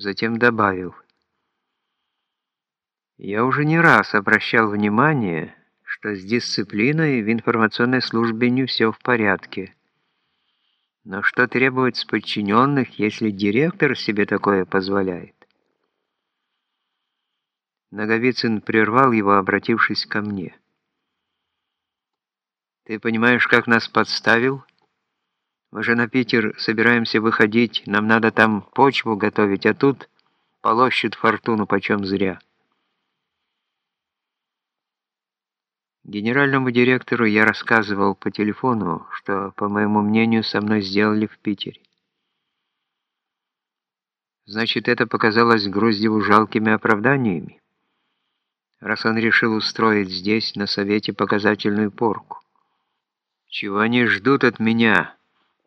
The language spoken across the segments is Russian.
Затем добавил. Я уже не раз обращал внимание, что с дисциплиной в информационной службе не все в порядке. Но что требует с подчиненных, если директор себе такое позволяет? Наговицын прервал его, обратившись ко мне. «Ты понимаешь, как нас подставил? Мы же на Питер собираемся выходить, нам надо там почву готовить, а тут полощут фортуну почем зря». Генеральному директору я рассказывал по телефону, что, по моему мнению, со мной сделали в Питере. Значит, это показалось Груздеву жалкими оправданиями, раз он решил устроить здесь, на совете, показательную порку. Чего они ждут от меня?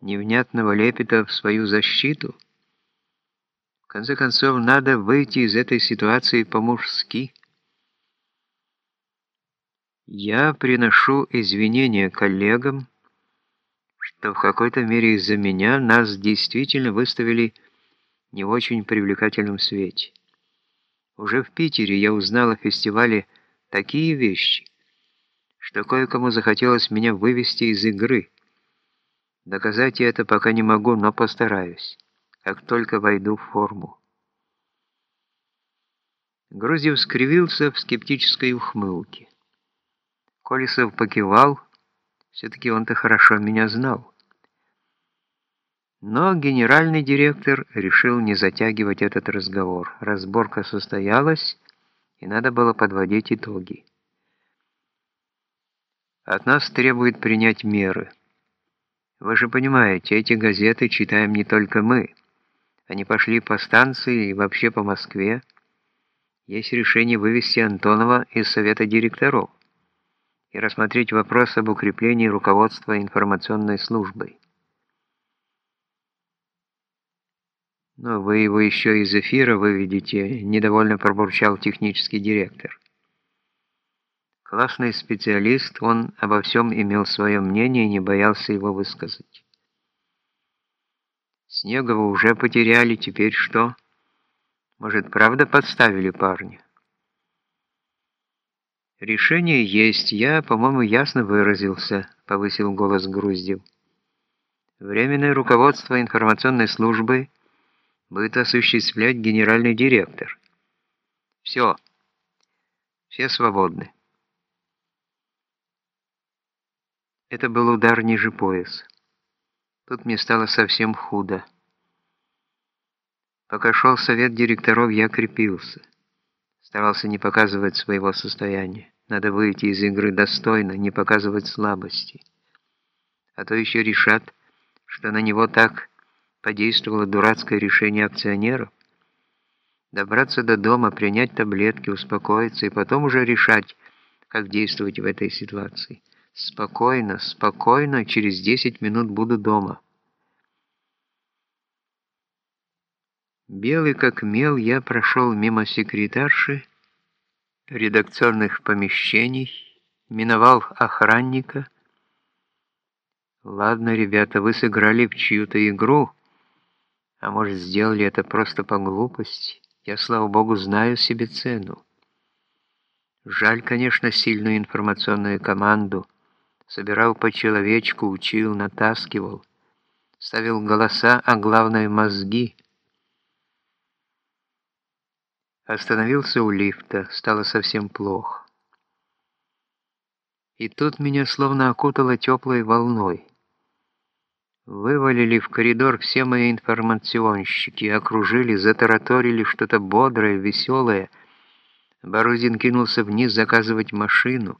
Невнятного лепета в свою защиту? В конце концов, надо выйти из этой ситуации по-мужски. Я приношу извинения коллегам, что в какой-то мере из-за меня нас действительно выставили не в очень привлекательном свете. Уже в Питере я узнал о фестивале такие вещи, что кое-кому захотелось меня вывести из игры. Доказать я это пока не могу, но постараюсь, как только войду в форму. Грузев скривился в скептической ухмылке. Колесов покивал, все-таки он-то хорошо меня знал. Но генеральный директор решил не затягивать этот разговор. Разборка состоялась, и надо было подводить итоги. От нас требует принять меры. Вы же понимаете, эти газеты читаем не только мы. Они пошли по станции и вообще по Москве. Есть решение вывести Антонова из совета директоров и рассмотреть вопрос об укреплении руководства информационной службой. «Но вы его еще из эфира выведете», — недовольно пробурчал технический директор. Классный специалист, он обо всем имел свое мнение и не боялся его высказать. Снегова уже потеряли, теперь что? Может, правда подставили парня? «Решение есть, я, по-моему, ясно выразился», — повысил голос Груздев. «Временное руководство информационной службы будет осуществлять генеральный директор. Все. Все свободны». Это был удар ниже пояса. Тут мне стало совсем худо. Пока шел совет директоров, я крепился. Старался не показывать своего состояния. Надо выйти из игры достойно, не показывать слабости. А то еще решат, что на него так подействовало дурацкое решение акционеров. Добраться до дома, принять таблетки, успокоиться и потом уже решать, как действовать в этой ситуации. Спокойно, спокойно, через 10 минут буду дома. Белый как мел, я прошел мимо секретарши, редакционных помещений, миновал охранника. Ладно, ребята, вы сыграли в чью-то игру, а может, сделали это просто по глупости. Я, слава богу, знаю себе цену. Жаль, конечно, сильную информационную команду. Собирал по человечку, учил, натаскивал. Ставил голоса, а главное мозги — Остановился у лифта, стало совсем плохо. И тут меня словно окутало теплой волной. Вывалили в коридор все мои информационщики, окружили, затараторили что-то бодрое, веселое. Борузин кинулся вниз заказывать машину.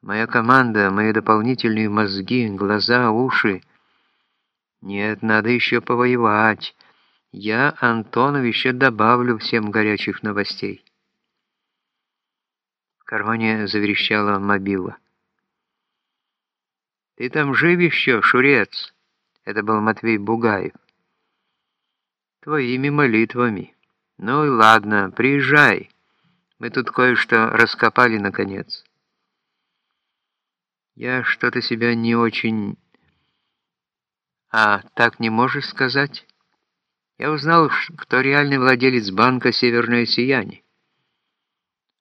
Моя команда, мои дополнительные мозги, глаза, уши. Нет, надо еще повоевать. Я, Антонов, еще добавлю всем горячих новостей. В кармане заверещала мобила. «Ты там жив еще, Шурец?» Это был Матвей Бугаев. «Твоими молитвами. Ну и ладно, приезжай. Мы тут кое-что раскопали, наконец». «Я что-то себя не очень...» «А так не можешь сказать?» Я узнал, кто реальный владелец банка «Северное сияние».